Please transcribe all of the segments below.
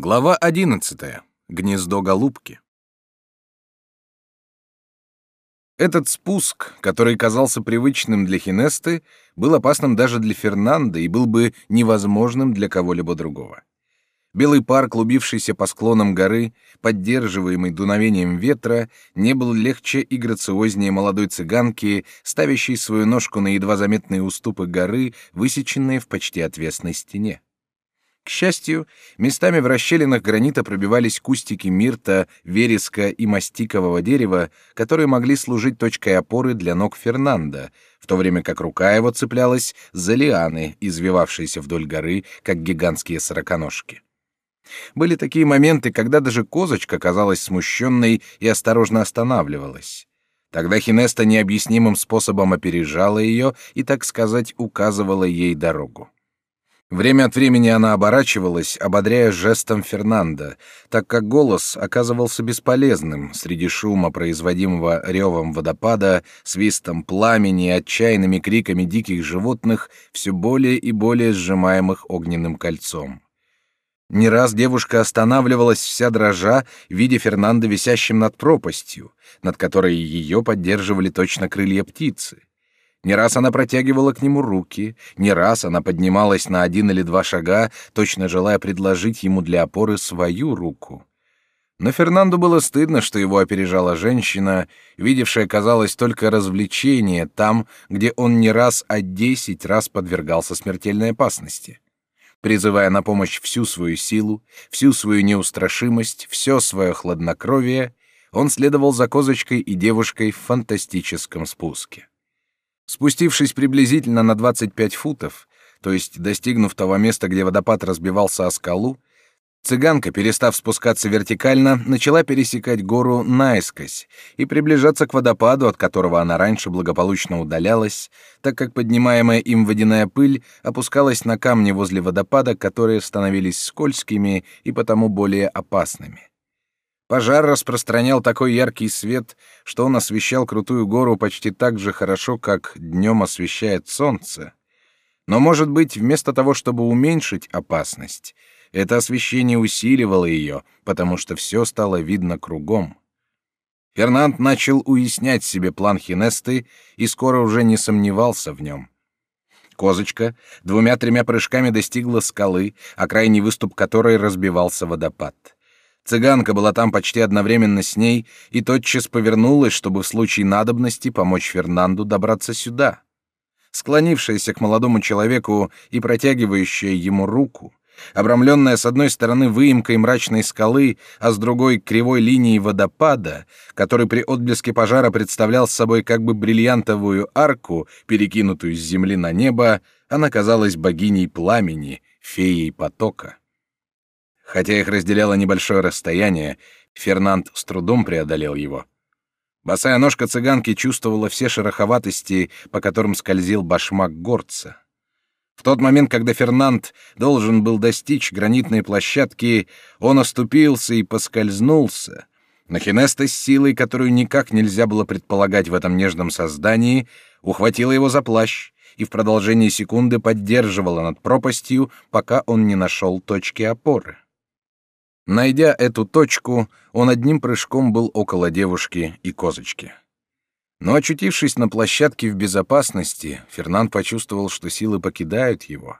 Глава одиннадцатая. Гнездо голубки. Этот спуск, который казался привычным для Хинесты, был опасным даже для Фернанда и был бы невозможным для кого-либо другого. Белый пар, клубившийся по склонам горы, поддерживаемый дуновением ветра, не был легче и грациознее молодой цыганки, ставящей свою ножку на едва заметные уступы горы, высеченные в почти отвесной стене. К счастью, местами в расщелинах гранита пробивались кустики мирта, вереска и мастикового дерева, которые могли служить точкой опоры для ног Фернанда, в то время как рука его цеплялась за лианы, извивавшиеся вдоль горы, как гигантские сороконожки. Были такие моменты, когда даже козочка казалась смущенной и осторожно останавливалась. Тогда Хинеста необъяснимым способом опережала ее и, так сказать, указывала ей дорогу. Время от времени она оборачивалась, ободряя жестом Фернанда, так как голос оказывался бесполезным среди шума, производимого ревом водопада, свистом пламени и отчаянными криками диких животных, все более и более сжимаемых огненным кольцом. Не раз девушка останавливалась вся дрожа, видя Фернанда висящим над пропастью, над которой ее поддерживали точно крылья птицы. Не раз она протягивала к нему руки, не раз она поднималась на один или два шага, точно желая предложить ему для опоры свою руку. Но Фернанду было стыдно, что его опережала женщина, видевшая, казалось, только развлечение там, где он не раз, а десять раз подвергался смертельной опасности. Призывая на помощь всю свою силу, всю свою неустрашимость, все свое хладнокровие, он следовал за козочкой и девушкой в фантастическом спуске. Спустившись приблизительно на 25 футов, то есть достигнув того места, где водопад разбивался о скалу, цыганка, перестав спускаться вертикально, начала пересекать гору наискось и приближаться к водопаду, от которого она раньше благополучно удалялась, так как поднимаемая им водяная пыль опускалась на камни возле водопада, которые становились скользкими и потому более опасными. Пожар распространял такой яркий свет, что он освещал крутую гору почти так же хорошо, как днем освещает солнце. Но, может быть, вместо того, чтобы уменьшить опасность, это освещение усиливало ее, потому что все стало видно кругом. Фернанд начал уяснять себе план Хинесты и скоро уже не сомневался в нем. Козочка двумя-тремя прыжками достигла скалы, о крайний выступ которой разбивался водопад. Цыганка была там почти одновременно с ней и тотчас повернулась, чтобы в случае надобности помочь Фернанду добраться сюда. Склонившаяся к молодому человеку и протягивающая ему руку, обрамленная с одной стороны выемкой мрачной скалы, а с другой кривой линией водопада, который при отблеске пожара представлял собой как бы бриллиантовую арку, перекинутую с земли на небо, она казалась богиней пламени, феей потока. Хотя их разделяло небольшое расстояние, Фернанд с трудом преодолел его. Босая ножка цыганки чувствовала все шероховатости, по которым скользил башмак горца. В тот момент, когда Фернанд должен был достичь гранитной площадки, он оступился и поскользнулся. Но Хинеста с силой, которую никак нельзя было предполагать в этом нежном создании, ухватила его за плащ и в продолжении секунды поддерживала над пропастью, пока он не нашел точки опоры. Найдя эту точку, он одним прыжком был около девушки и козочки. Но очутившись на площадке в безопасности, Фернанд почувствовал, что силы покидают его.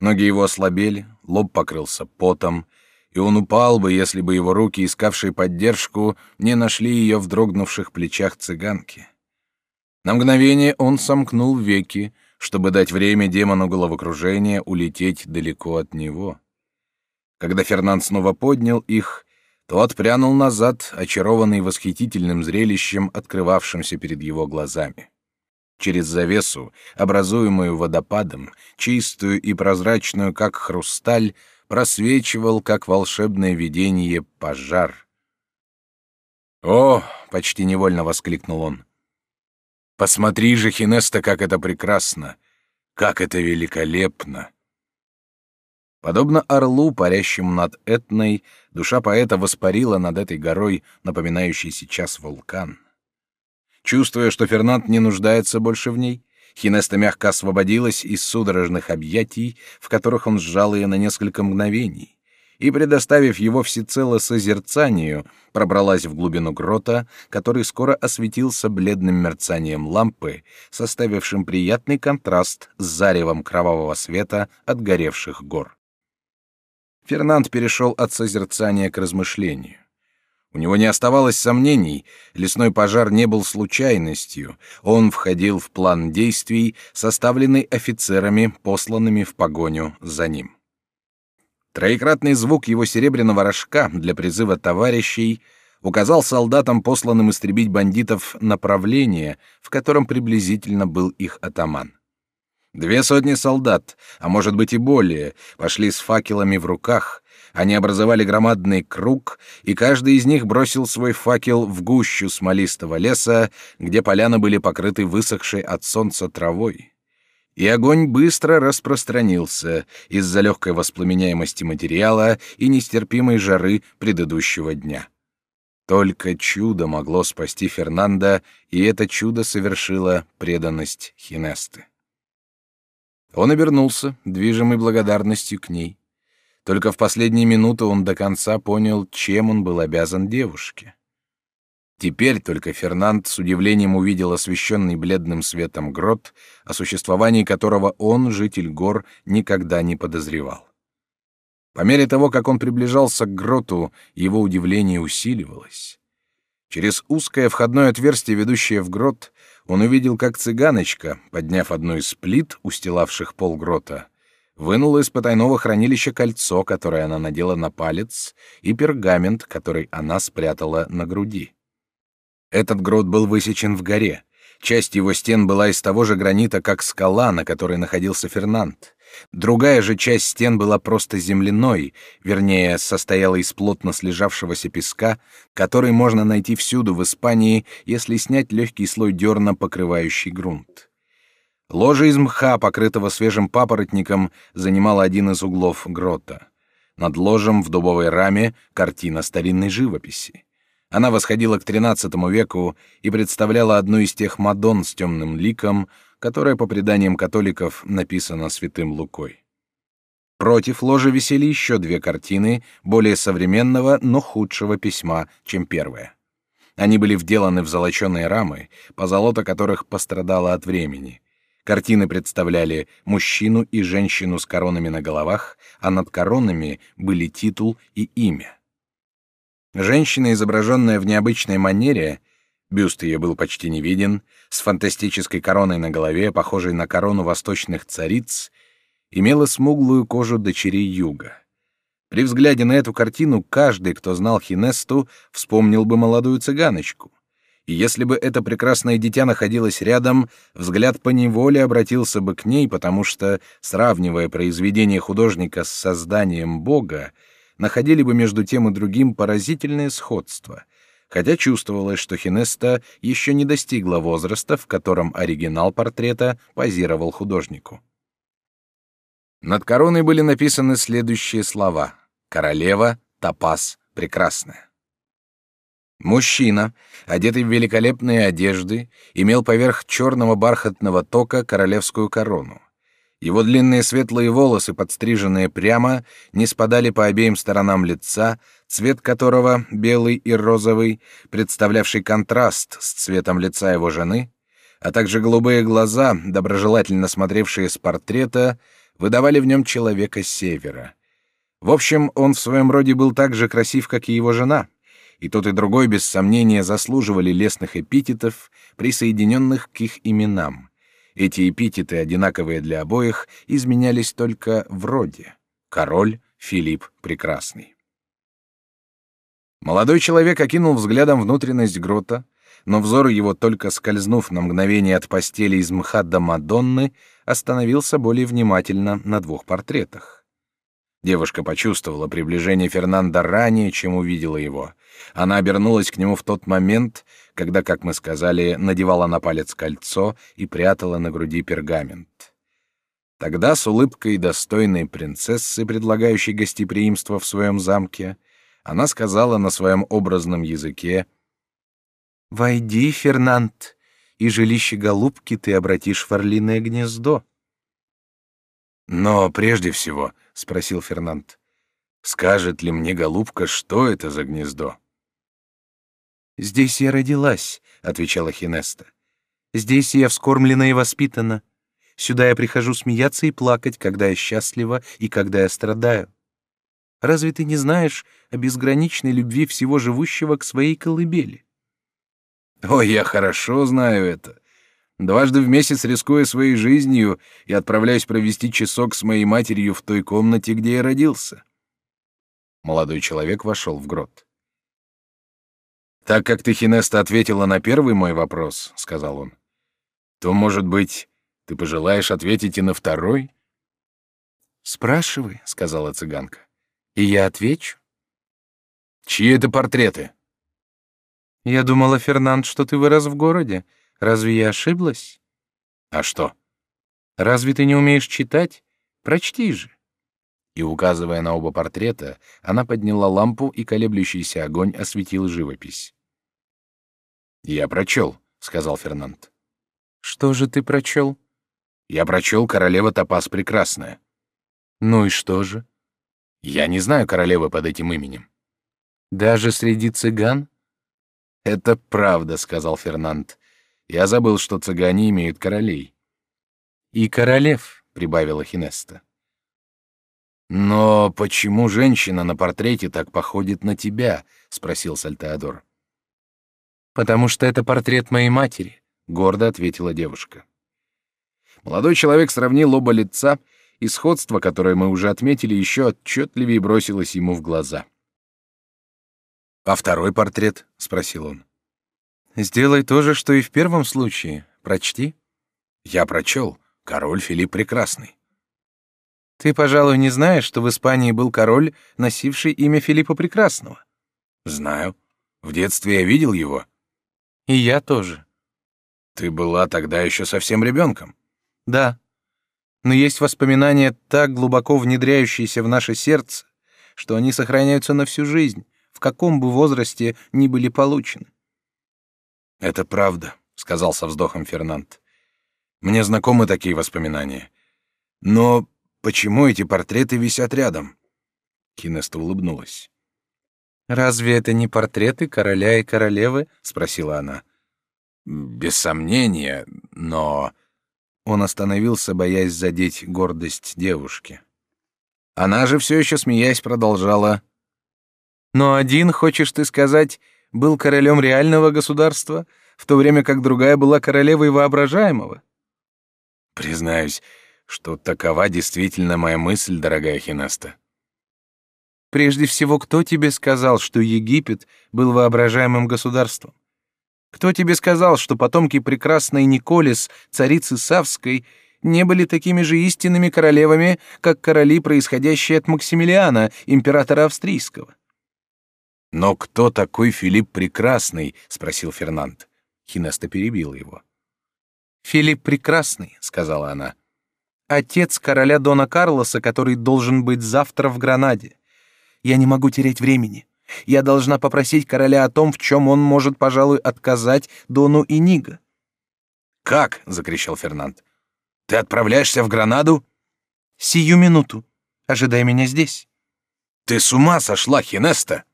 Ноги его ослабели, лоб покрылся потом, и он упал бы, если бы его руки, искавшие поддержку, не нашли ее в дрогнувших плечах цыганки. На мгновение он сомкнул веки, чтобы дать время демону головокружения улететь далеко от него. Когда Фернанд снова поднял их, то отпрянул назад, очарованный восхитительным зрелищем, открывавшимся перед его глазами. Через завесу, образуемую водопадом, чистую и прозрачную, как хрусталь, просвечивал, как волшебное видение, пожар. «О!» — почти невольно воскликнул он. «Посмотри же, Хинеста, как это прекрасно! Как это великолепно!» Подобно орлу, парящему над Этной, душа поэта воспарила над этой горой, напоминающей сейчас вулкан. Чувствуя, что Фернанд не нуждается больше в ней, Хинеста мягко освободилась из судорожных объятий, в которых он сжал ее на несколько мгновений, и, предоставив его всецело созерцанию, пробралась в глубину грота, который скоро осветился бледным мерцанием лампы, составившим приятный контраст с заревом кровавого света от горевших гор. Фернанд перешел от созерцания к размышлению. У него не оставалось сомнений, лесной пожар не был случайностью, он входил в план действий, составленный офицерами, посланными в погоню за ним. Троекратный звук его серебряного рожка для призыва товарищей указал солдатам, посланным истребить бандитов, направление, в котором приблизительно был их атаман. Две сотни солдат, а может быть и более, пошли с факелами в руках, они образовали громадный круг, и каждый из них бросил свой факел в гущу смолистого леса, где поляны были покрыты высохшей от солнца травой. И огонь быстро распространился из-за легкой воспламеняемости материала и нестерпимой жары предыдущего дня. Только чудо могло спасти Фернанда, и это чудо совершила преданность Хинесты. Он обернулся, движимый благодарностью к ней. Только в последние минуты он до конца понял, чем он был обязан девушке. Теперь только Фернанд с удивлением увидел освещенный бледным светом грот, о существовании которого он, житель гор, никогда не подозревал. По мере того, как он приближался к гроту, его удивление усиливалось. Через узкое входное отверстие, ведущее в грот, он увидел, как цыганочка, подняв одну из плит, устилавших пол грота, вынула из потайного хранилища кольцо, которое она надела на палец, и пергамент, который она спрятала на груди. Этот грот был высечен в горе. Часть его стен была из того же гранита, как скала, на которой находился Фернанд. Другая же часть стен была просто земляной, вернее, состояла из плотно слежавшегося песка, который можно найти всюду в Испании, если снять легкий слой дерна, покрывающий грунт. Ложе из мха, покрытого свежим папоротником, занимало один из углов грота. Над ложем в дубовой раме картина старинной живописи. Она восходила к XIII веку и представляла одну из тех Мадон с темным ликом, которая, по преданиям католиков, написана святым Лукой. Против ложа висели еще две картины, более современного, но худшего письма, чем первая. Они были вделаны в золоченые рамы, позолота которых пострадала от времени. Картины представляли мужчину и женщину с коронами на головах, а над коронами были титул и имя. Женщина, изображенная в необычной манере, бюст ее был почти не виден, с фантастической короной на голове, похожей на корону восточных цариц, имела смуглую кожу дочерей юга. При взгляде на эту картину каждый, кто знал Хинесту, вспомнил бы молодую цыганочку — и если бы это прекрасное дитя находилось рядом, взгляд поневоле обратился бы к ней, потому что, сравнивая произведение художника с созданием Бога, находили бы между тем и другим поразительное сходство, хотя чувствовалось, что Хинеста еще не достигла возраста, в котором оригинал портрета позировал художнику. Над короной были написаны следующие слова «Королева, топаз, прекрасная». Мужчина, одетый в великолепные одежды, имел поверх черного бархатного тока королевскую корону. Его длинные светлые волосы, подстриженные прямо, не спадали по обеим сторонам лица, цвет которого, белый и розовый, представлявший контраст с цветом лица его жены, а также голубые глаза, доброжелательно смотревшие с портрета, выдавали в нем человека севера. В общем, он в своем роде был так же красив, как и его жена — и тот и другой без сомнения заслуживали лестных эпитетов, присоединенных к их именам. Эти эпитеты, одинаковые для обоих, изменялись только в роде. Король Филипп Прекрасный. Молодой человек окинул взглядом внутренность грота, но взор его, только скользнув на мгновение от постели из мха до Мадонны, остановился более внимательно на двух портретах. Девушка почувствовала приближение Фернанда ранее, чем увидела его. Она обернулась к нему в тот момент, когда, как мы сказали, надевала на палец кольцо и прятала на груди пергамент. Тогда с улыбкой достойной принцессы, предлагающей гостеприимство в своем замке, она сказала на своем образном языке «Войди, Фернанд, и жилище голубки ты обратишь в орлиное гнездо». Но прежде всего, спросил Фернанд, Скажет ли мне голубка, что это за гнездо? Здесь я родилась, отвечала Хинеста. Здесь я вскормлена и воспитана. Сюда я прихожу смеяться и плакать, когда я счастлива и когда я страдаю. Разве ты не знаешь о безграничной любви всего живущего к своей колыбели? Ой, я хорошо знаю это. Дважды в месяц, рискуя своей жизнью, я отправляюсь провести часок с моей матерью в той комнате, где я родился. Молодой человек вошел в грот. «Так как ты, Хинеста, ответила на первый мой вопрос, — сказал он, — то, может быть, ты пожелаешь ответить и на второй?» «Спрашивай», — сказала цыганка, — «и я отвечу». «Чьи это портреты?» «Я думала, Фернанд, что ты вырос в городе. Разве я ошиблась?» «А что?» «Разве ты не умеешь читать? Прочти же». И, указывая на оба портрета, она подняла лампу, и колеблющийся огонь осветил живопись. «Я прочел», — сказал Фернанд. «Что же ты прочел?» «Я прочел «Королева Топас Прекрасная». «Ну и что же?» «Я не знаю королевы под этим именем». «Даже среди цыган?» «Это правда», — сказал Фернанд. «Я забыл, что цыгане имеют королей». «И королев», — прибавила Хинеста. «Но почему женщина на портрете так походит на тебя?» — спросил Сальтеодор. «Потому что это портрет моей матери», — гордо ответила девушка. Молодой человек сравнил оба лица, и сходство, которое мы уже отметили, еще отчетливее бросилось ему в глаза. «А второй портрет?» — спросил он. «Сделай то же, что и в первом случае. Прочти». «Я прочел. Король Филипп Прекрасный». Ты, пожалуй, не знаешь, что в Испании был король, носивший имя Филиппа Прекрасного? Знаю. В детстве я видел его. И я тоже. Ты была тогда еще совсем ребенком. Да. Но есть воспоминания, так глубоко внедряющиеся в наше сердце, что они сохраняются на всю жизнь, в каком бы возрасте ни были получены. Это правда, сказал со вздохом Фернанд. Мне знакомы такие воспоминания. Но Почему эти портреты висят рядом?» Кинеста улыбнулась. «Разве это не портреты короля и королевы?» — спросила она. «Без сомнения, но...» Он остановился, боясь задеть гордость девушки. Она же все еще, смеясь, продолжала. «Но один, хочешь ты сказать, был королем реального государства, в то время как другая была королевой воображаемого?» «Признаюсь, что такова действительно моя мысль, дорогая Хинаста. Прежде всего, кто тебе сказал, что Египет был воображаемым государством? Кто тебе сказал, что потомки прекрасной Николис, царицы Савской, не были такими же истинными королевами, как короли, происходящие от Максимилиана, императора австрийского? Но кто такой Филипп Прекрасный? спросил Фернанд. Хинеста перебил его. Филипп Прекрасный, сказала она отец короля Дона Карлоса, который должен быть завтра в Гранаде. Я не могу терять времени. Я должна попросить короля о том, в чем он может, пожалуй, отказать Дону Иниго. Как? закричал Фернанд. Ты отправляешься в Гранаду? Сию минуту. Ожидай меня здесь. Ты с ума сошла, Хинеста?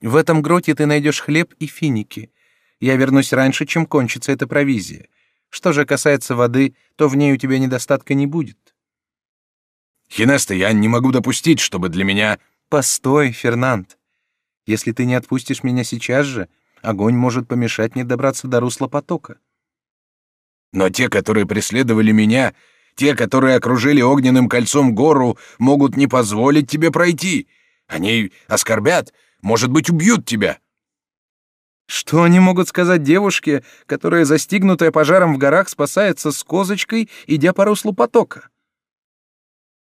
В этом гроте ты найдешь хлеб и финики. Я вернусь раньше, чем кончится эта провизия. Что же касается воды, то в ней у тебя недостатка не будет. Хинеста, я не могу допустить, чтобы для меня... Постой, Фернанд. Если ты не отпустишь меня сейчас же, огонь может помешать мне добраться до русла потока. Но те, которые преследовали меня, те, которые окружили огненным кольцом гору, могут не позволить тебе пройти. Они оскорбят, может быть, убьют тебя. Что они могут сказать девушке, которая, застигнутая пожаром в горах, спасается с козочкой, идя по руслу потока?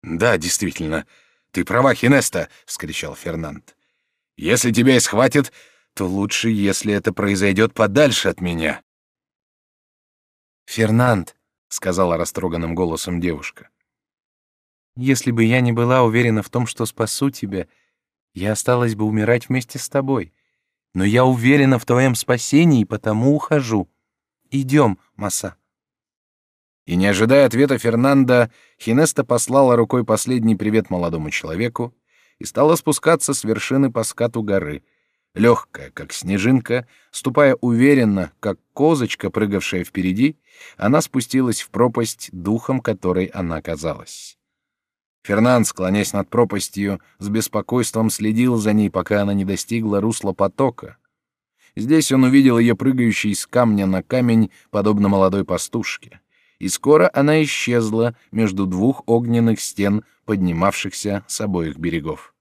«Да, действительно, ты права, Хинеста!» — вскричал Фернанд. «Если тебя и схватят, то лучше, если это произойдет подальше от меня». «Фернанд», — сказала растроганным голосом девушка, — «если бы я не была уверена в том, что спасу тебя, я осталась бы умирать вместе с тобой но я уверена в твоем спасении, потому ухожу. Идем, Маса». И не ожидая ответа Фернанда, Хинеста послала рукой последний привет молодому человеку и стала спускаться с вершины по скату горы. Легкая, как снежинка, ступая уверенно, как козочка, прыгавшая впереди, она спустилась в пропасть духом, которой она казалась. Фернанд, склонясь над пропастью, с беспокойством следил за ней, пока она не достигла русла потока. Здесь он увидел ее прыгающей с камня на камень, подобно молодой пастушке. И скоро она исчезла между двух огненных стен, поднимавшихся с обоих берегов.